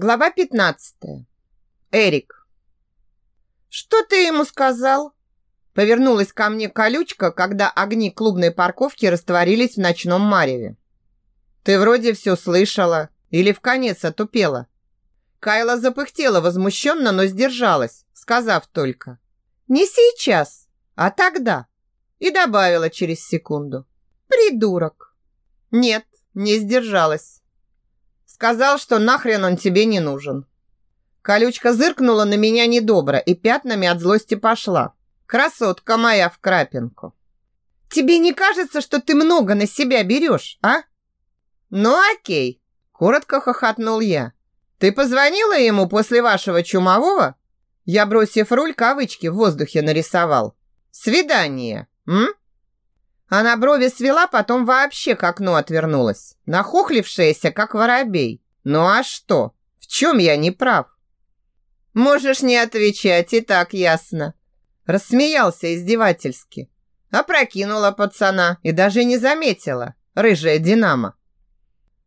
Глава 15. Эрик. Что ты ему сказал? Повернулась ко мне колючка, когда огни клубной парковки растворились в ночном мареве. Ты вроде все слышала или в конец отупела. Кайла запыхтела возмущенно, но сдержалась, сказав только: "Не сейчас, а тогда". И добавила через секунду: "Придурок". Нет, не сдержалась. Сказал, что нахрен он тебе не нужен. Колючка зыркнула на меня недобро и пятнами от злости пошла. Красотка моя в крапинку. Тебе не кажется, что ты много на себя берешь, а? Ну окей, коротко хохотнул я. Ты позвонила ему после вашего чумового? Я, бросив руль, кавычки в воздухе нарисовал. Свидание, м? Она брови свела, потом вообще к окну отвернулась, нахохлившаяся, как воробей. Ну а что? В чем я не прав? Можешь не отвечать, и так ясно. Рассмеялся издевательски. Опрокинула пацана и даже не заметила. Рыжая динамо.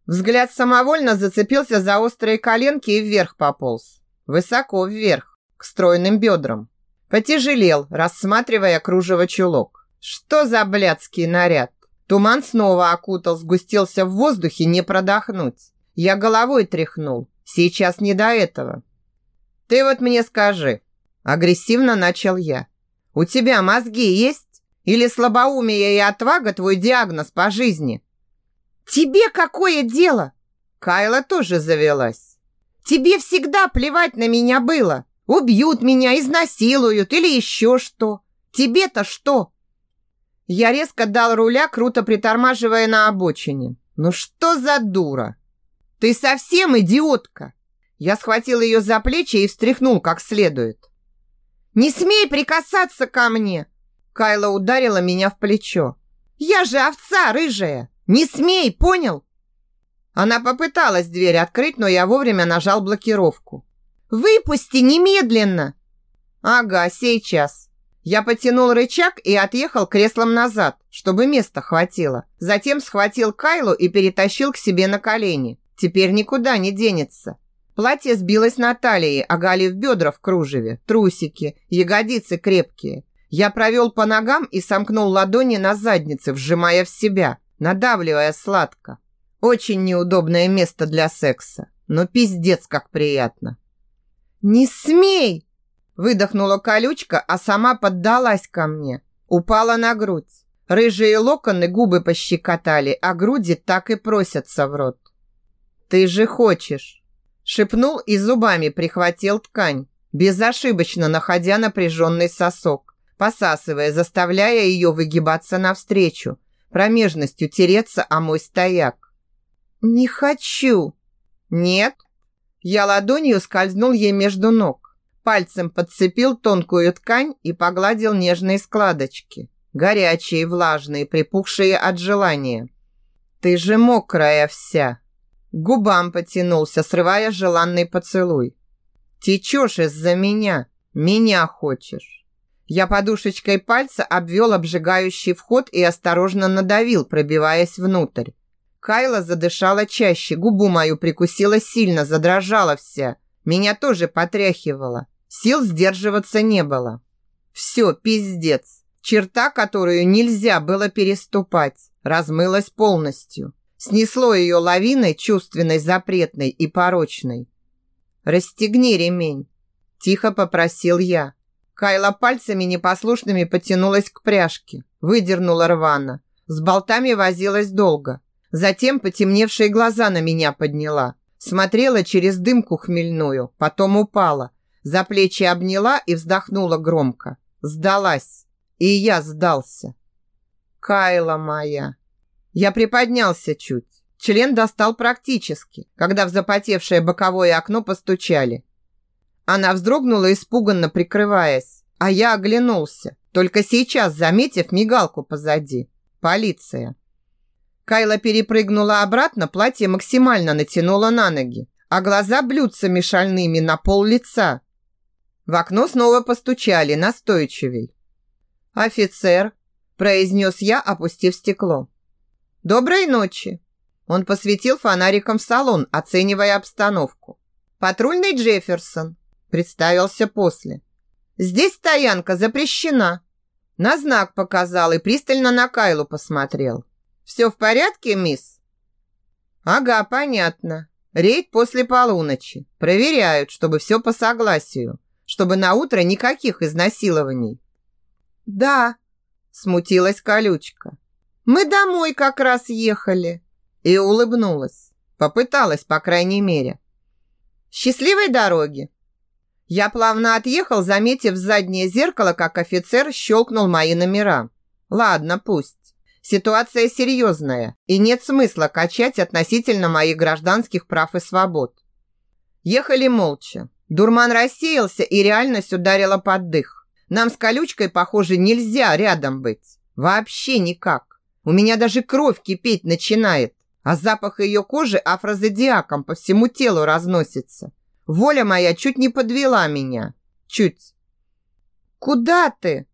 Взгляд самовольно зацепился за острые коленки и вверх пополз. Высоко вверх, к стройным бедрам. Потяжелел, рассматривая кружево чулок. Что за блядский наряд? Туман снова окутал, сгустился в воздухе, не продохнуть. Я головой тряхнул. Сейчас не до этого. Ты вот мне скажи, агрессивно начал я. У тебя мозги есть? Или слабоумие и отвага твой диагноз по жизни? Тебе какое дело? Кайла тоже завелась. Тебе всегда плевать на меня было. Убьют меня, изнасилуют или еще что. Тебе-то что? Я резко дал руля, круто притормаживая на обочине. Ну что за дура? Ты совсем идиотка. Я схватил ее за плечи и встряхнул как следует. Не смей прикасаться ко мне. Кайла ударила меня в плечо. Я же овца рыжая. Не смей, понял? Она попыталась дверь открыть, но я вовремя нажал блокировку. Выпусти немедленно. Ага, сейчас. Я потянул рычаг и отъехал креслом назад, чтобы места хватило. Затем схватил Кайлу и перетащил к себе на колени. Теперь никуда не денется. Платье сбилось на талии, оголив бедра в кружеве, трусики, ягодицы крепкие. Я провел по ногам и сомкнул ладони на заднице, вжимая в себя, надавливая сладко. Очень неудобное место для секса, но пиздец как приятно. «Не смей!» Выдохнула колючка, а сама поддалась ко мне. Упала на грудь. Рыжие локоны губы пощекотали, а груди так и просятся в рот. «Ты же хочешь!» Шепнул и зубами прихватил ткань, безошибочно находя напряженный сосок, посасывая, заставляя ее выгибаться навстречу, промежностью тереться о мой стояк. «Не хочу!» «Нет?» Я ладонью скользнул ей между ног, Пальцем подцепил тонкую ткань и погладил нежные складочки. Горячие, влажные, припухшие от желания. «Ты же мокрая вся!» губам потянулся, срывая желанный поцелуй. «Течешь из-за меня. Меня хочешь». Я подушечкой пальца обвел обжигающий вход и осторожно надавил, пробиваясь внутрь. Кайла задышала чаще, губу мою прикусила сильно, задрожала вся. Меня тоже потряхивало. Сил сдерживаться не было. Все, пиздец. Черта, которую нельзя было переступать, размылась полностью. Снесло ее лавиной чувственной, запретной и порочной. «Расстегни ремень», – тихо попросил я. Кайла пальцами непослушными потянулась к пряжке, выдернула рвано. С болтами возилась долго. Затем потемневшие глаза на меня подняла. Смотрела через дымку хмельную, потом упала – за плечи обняла и вздохнула громко. Сдалась. И я сдался. Кайла моя. Я приподнялся чуть. Член достал практически, когда в запотевшее боковое окно постучали. Она вздрогнула, испуганно прикрываясь, а я оглянулся, только сейчас заметив мигалку позади. Полиция. Кайла перепрыгнула обратно, платье максимально натянула на ноги, а глаза блюдцами шальными на пол лица. В окно снова постучали, настойчивей. «Офицер», – произнес я, опустив стекло. «Доброй ночи». Он посветил фонариком в салон, оценивая обстановку. Патрульный Джефферсон. Представился после. Здесь стоянка запрещена. На знак показал и пристально на Кайлу посмотрел. Все в порядке, мисс? Ага, понятно. Рейд после полуночи. Проверяют, чтобы все по согласию. Чтобы на утро никаких изнасилований. Да, смутилась колючка. Мы домой как раз ехали. И улыбнулась. Попыталась, по крайней мере. Счастливой дороги. Я плавно отъехал, заметив в заднее зеркало, как офицер щелкнул мои номера. Ладно, пусть. Ситуация серьезная, и нет смысла качать относительно моих гражданских прав и свобод. Ехали молча. Дурман рассеялся, и реальность ударила под дых. Нам с колючкой, похоже, нельзя рядом быть. Вообще никак. У меня даже кровь кипеть начинает, а запах ее кожи афрозодиаком по всему телу разносится. Воля моя чуть не подвела меня. Чуть. «Куда ты?»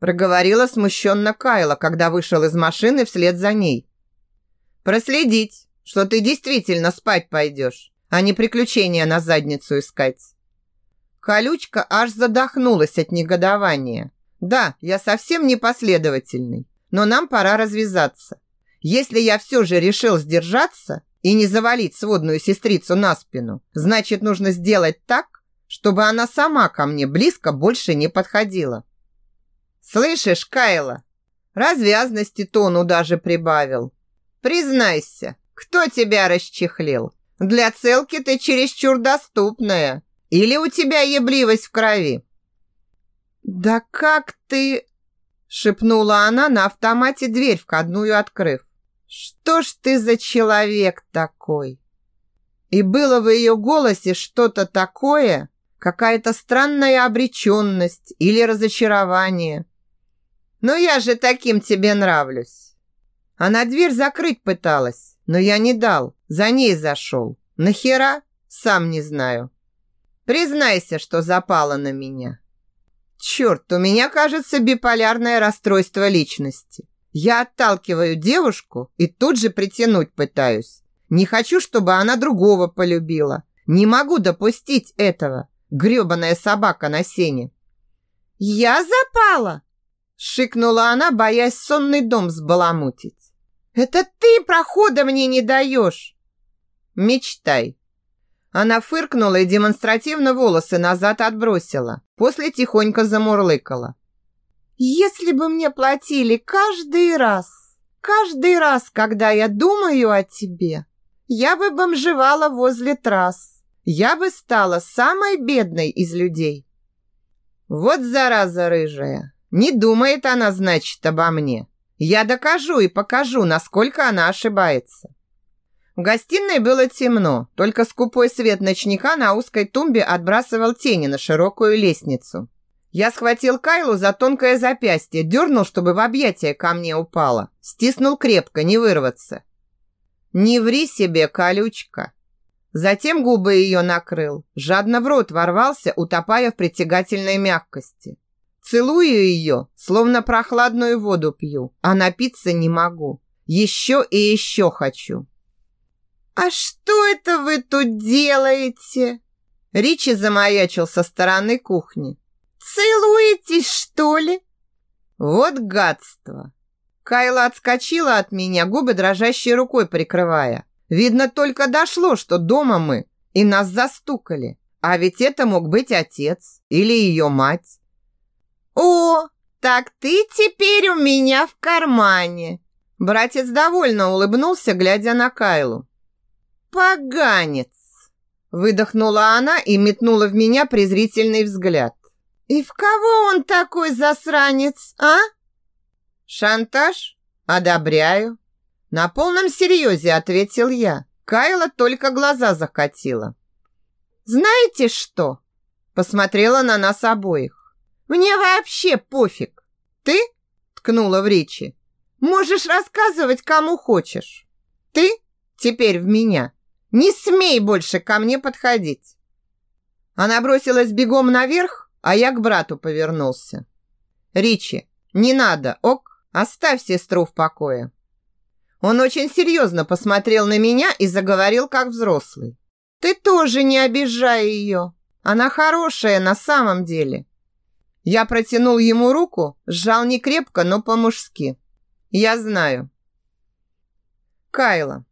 проговорила смущенно Кайла, когда вышел из машины вслед за ней. «Проследить, что ты действительно спать пойдешь, а не приключения на задницу искать». Колючка аж задохнулась от негодования. «Да, я совсем непоследовательный, но нам пора развязаться. Если я все же решил сдержаться и не завалить сводную сестрицу на спину, значит, нужно сделать так, чтобы она сама ко мне близко больше не подходила». «Слышишь, Кайла, развязности тону даже прибавил. Признайся, кто тебя расчехлил? Для целки ты чересчур доступная. Или у тебя ебливость в крови?» «Да как ты...» шепнула она на автомате дверь входную открыв. «Что ж ты за человек такой?» И было в ее голосе что-то такое, какая-то странная обреченность или разочарование, но я же таким тебе нравлюсь. Она дверь закрыть пыталась, но я не дал, за ней зашел. Нахера? Сам не знаю. Признайся, что запала на меня. Черт, у меня, кажется, биполярное расстройство личности. Я отталкиваю девушку и тут же притянуть пытаюсь. Не хочу, чтобы она другого полюбила. Не могу допустить этого. Грёбаная собака на сене. «Я запала?» Шикнула она, боясь сонный дом сбаламутить. «Это ты прохода мне не даешь!» «Мечтай!» Она фыркнула и демонстративно волосы назад отбросила. После тихонько замурлыкала. «Если бы мне платили каждый раз, каждый раз, когда я думаю о тебе, я бы бомжевала возле трасс. Я бы стала самой бедной из людей». «Вот зараза рыжая!» Не думает она, значит, обо мне. Я докажу и покажу, насколько она ошибается. В гостиной было темно, только скупой свет ночника на узкой тумбе отбрасывал тени на широкую лестницу. Я схватил Кайлу за тонкое запястье, дернул, чтобы в объятия ко мне упала. Стиснул крепко, не вырваться. «Не ври себе, колючка!» Затем губы ее накрыл, жадно в рот ворвался, утопая в притягательной мягкости. Целую ее, словно прохладную воду пью, а напиться не могу. Еще и еще хочу. «А что это вы тут делаете?» Ричи замаячил со стороны кухни. «Целуетесь, что ли?» «Вот гадство!» Кайла отскочила от меня, губы дрожащей рукой прикрывая. Видно, только дошло, что дома мы, и нас застукали. А ведь это мог быть отец или ее мать. «О, так ты теперь у меня в кармане!» Братец довольно улыбнулся, глядя на Кайлу. «Поганец!» Выдохнула она и метнула в меня презрительный взгляд. «И в кого он такой засранец, а?» «Шантаж? Одобряю!» На полном серьезе ответил я. Кайла только глаза закатила. «Знаете что?» Посмотрела на нас обоих. Мне вообще пофиг. Ты, ткнула в речи, можешь рассказывать кому хочешь. Ты теперь в меня. Не смей больше ко мне подходить. Она бросилась бегом наверх, а я к брату повернулся. Ричи, не надо, ок, оставь сестру в покое. Он очень серьезно посмотрел на меня и заговорил как взрослый. Ты тоже не обижай ее. Она хорошая на самом деле. Я протянул ему руку, сжал не крепко, но по-мужски. Я знаю. Кайла.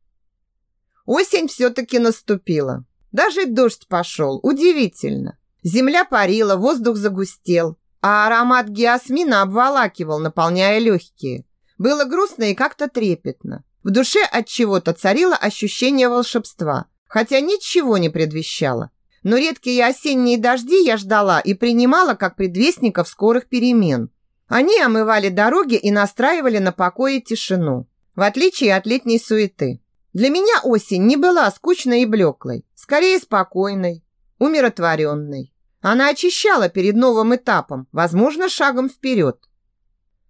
Осень все-таки наступила. Даже дождь пошел. Удивительно. Земля парила, воздух загустел, а аромат геосмина обволакивал, наполняя легкие. Было грустно и как-то трепетно. В душе от чего-то царило ощущение волшебства, хотя ничего не предвещало. Но редкие осенние дожди я ждала и принимала как предвестников скорых перемен. Они омывали дороги и настраивали на покой и тишину, в отличие от летней суеты. Для меня осень не была скучной и блеклой, скорее спокойной, умиротворенной. Она очищала перед новым этапом, возможно, шагом вперед.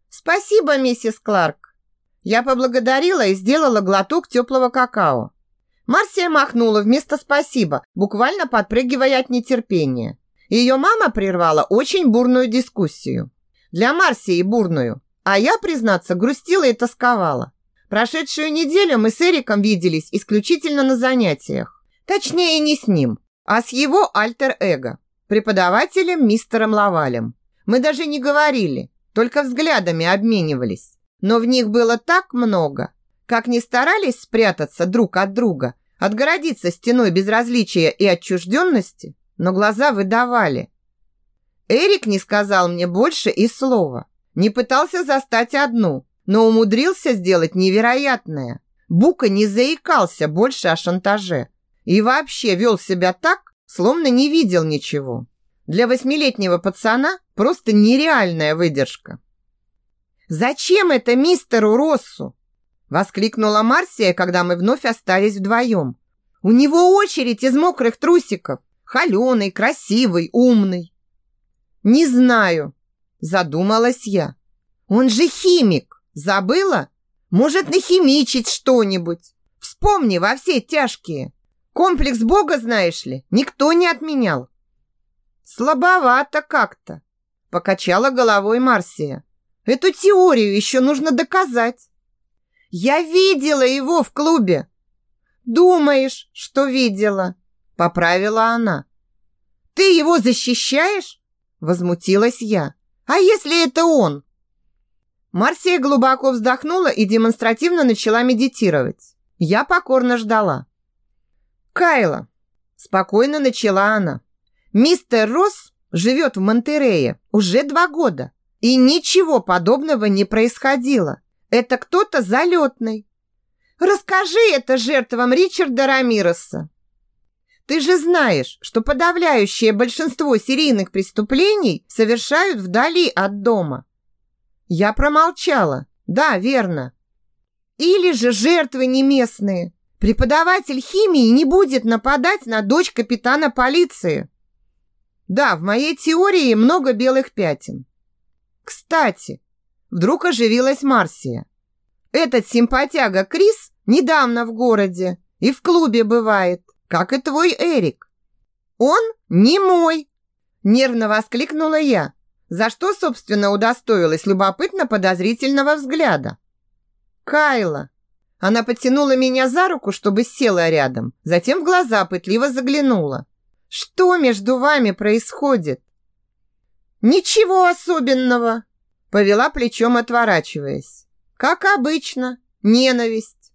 «Спасибо, миссис Кларк!» Я поблагодарила и сделала глоток теплого какао. Марсия махнула вместо «спасибо», буквально подпрыгивая от нетерпения. Ее мама прервала очень бурную дискуссию. Для Марсии бурную, а я, признаться, грустила и тосковала. Прошедшую неделю мы с Эриком виделись исключительно на занятиях. Точнее, не с ним, а с его альтер-эго, преподавателем мистером Лавалем. Мы даже не говорили, только взглядами обменивались. Но в них было так много. Как ни старались спрятаться друг от друга, отгородиться стеной безразличия и отчужденности, но глаза выдавали. Эрик не сказал мне больше и слова. Не пытался застать одну, но умудрился сделать невероятное. Бука не заикался больше о шантаже и вообще вел себя так, словно не видел ничего. Для восьмилетнего пацана просто нереальная выдержка. «Зачем это мистеру Россу?» Воскликнула Марсия, когда мы вновь остались вдвоем. «У него очередь из мокрых трусиков. Холеный, красивый, умный». «Не знаю», задумалась я. «Он же химик!» Забыла? Может, нахимичить что-нибудь? Вспомни во все тяжкие. Комплекс Бога, знаешь ли, никто не отменял. Слабовато как-то, покачала головой Марсия. Эту теорию еще нужно доказать. Я видела его в клубе. Думаешь, что видела? Поправила она. Ты его защищаешь? Возмутилась я. А если это он? Марсия глубоко вздохнула и демонстративно начала медитировать. Я покорно ждала. «Кайла», – спокойно начала она, – «мистер Росс живет в Монтерее уже два года, и ничего подобного не происходило. Это кто-то залетный. Расскажи это жертвам Ричарда Рамироса. Ты же знаешь, что подавляющее большинство серийных преступлений совершают вдали от дома. Я промолчала. Да, верно. Или же жертвы не местные. Преподаватель химии не будет нападать на дочь капитана полиции. Да, в моей теории много белых пятен. Кстати, вдруг оживилась Марсия. Этот симпатяга Крис недавно в городе и в клубе бывает, как и твой Эрик. Он не мой, нервно воскликнула я за что, собственно, удостоилась любопытно-подозрительного взгляда. «Кайла!» Она потянула меня за руку, чтобы села рядом, затем в глаза пытливо заглянула. «Что между вами происходит?» «Ничего особенного!» Повела плечом, отворачиваясь. «Как обычно, ненависть».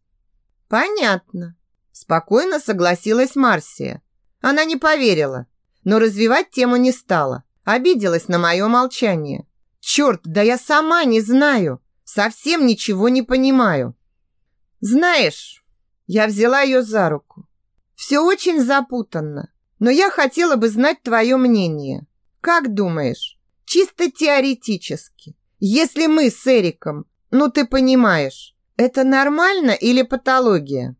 «Понятно», спокойно согласилась Марсия. Она не поверила, но развивать тему не стала. Обиделась на мое молчание. Черт, да я сама не знаю. Совсем ничего не понимаю. Знаешь, я взяла ее за руку. Все очень запутанно, но я хотела бы знать твое мнение. Как думаешь, чисто теоретически, если мы с Эриком, ну ты понимаешь, это нормально или патология?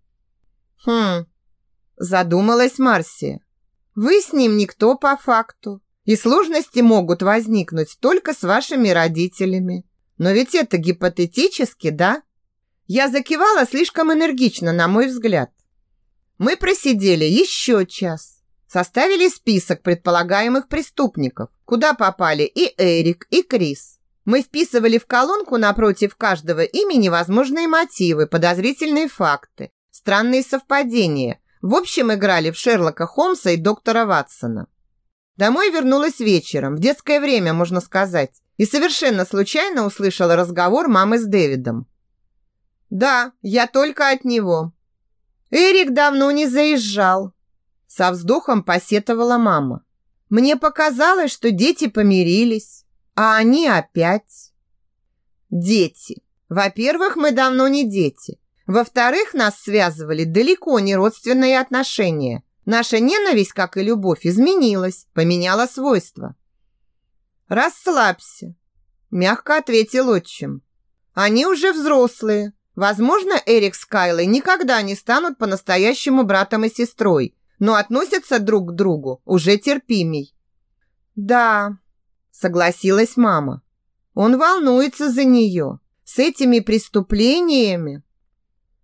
Хм, задумалась Марсия. Вы с ним никто по факту. И сложности могут возникнуть только с вашими родителями. Но ведь это гипотетически, да? Я закивала слишком энергично, на мой взгляд. Мы просидели еще час. Составили список предполагаемых преступников, куда попали и Эрик, и Крис. Мы вписывали в колонку напротив каждого имени возможные мотивы, подозрительные факты, странные совпадения, В общем, играли в Шерлока Холмса и доктора Ватсона. Домой вернулась вечером, в детское время, можно сказать, и совершенно случайно услышала разговор мамы с Дэвидом. «Да, я только от него». «Эрик давно не заезжал», – со вздохом посетовала мама. «Мне показалось, что дети помирились, а они опять». «Дети. Во-первых, мы давно не дети. Во-вторых, нас связывали далеко не родственные отношения. Наша ненависть, как и любовь, изменилась, поменяла свойства. «Расслабься», – мягко ответил отчим. «Они уже взрослые. Возможно, Эрик с Кайлой никогда не станут по-настоящему братом и сестрой, но относятся друг к другу уже терпимей». «Да», – согласилась мама. «Он волнуется за нее. С этими преступлениями».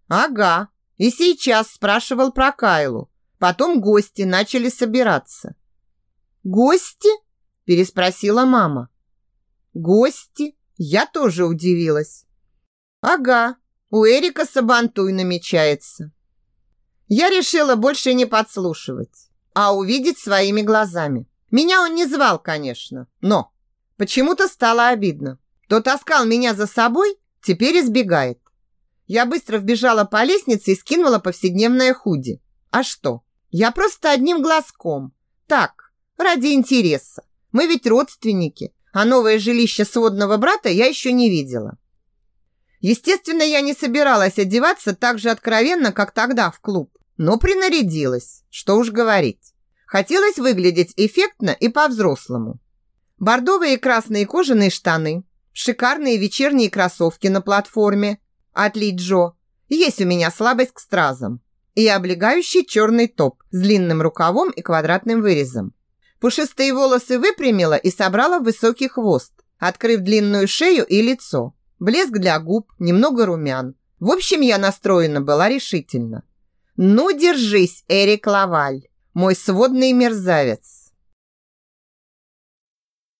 «Ага, и сейчас спрашивал про Кайлу. Потом гости начали собираться. «Гости?» – переспросила мама. «Гости?» Я тоже удивилась. «Ага, у Эрика Сабантуй намечается». Я решила больше не подслушивать, а увидеть своими глазами. Меня он не звал, конечно, но почему-то стало обидно. То таскал меня за собой, теперь избегает. Я быстро вбежала по лестнице и скинула повседневное худи. А что? Я просто одним глазком. Так, ради интереса. Мы ведь родственники, а новое жилище сводного брата я еще не видела. Естественно, я не собиралась одеваться так же откровенно, как тогда в клуб, но принарядилась, что уж говорить. Хотелось выглядеть эффектно и по-взрослому. Бордовые и красные кожаные штаны, шикарные вечерние кроссовки на платформе от Джо. Есть у меня слабость к стразам и облегающий черный топ с длинным рукавом и квадратным вырезом. Пушистые волосы выпрямила и собрала в высокий хвост, открыв длинную шею и лицо. Блеск для губ, немного румян. В общем, я настроена была решительно. «Ну, держись, Эрик Лаваль, мой сводный мерзавец!»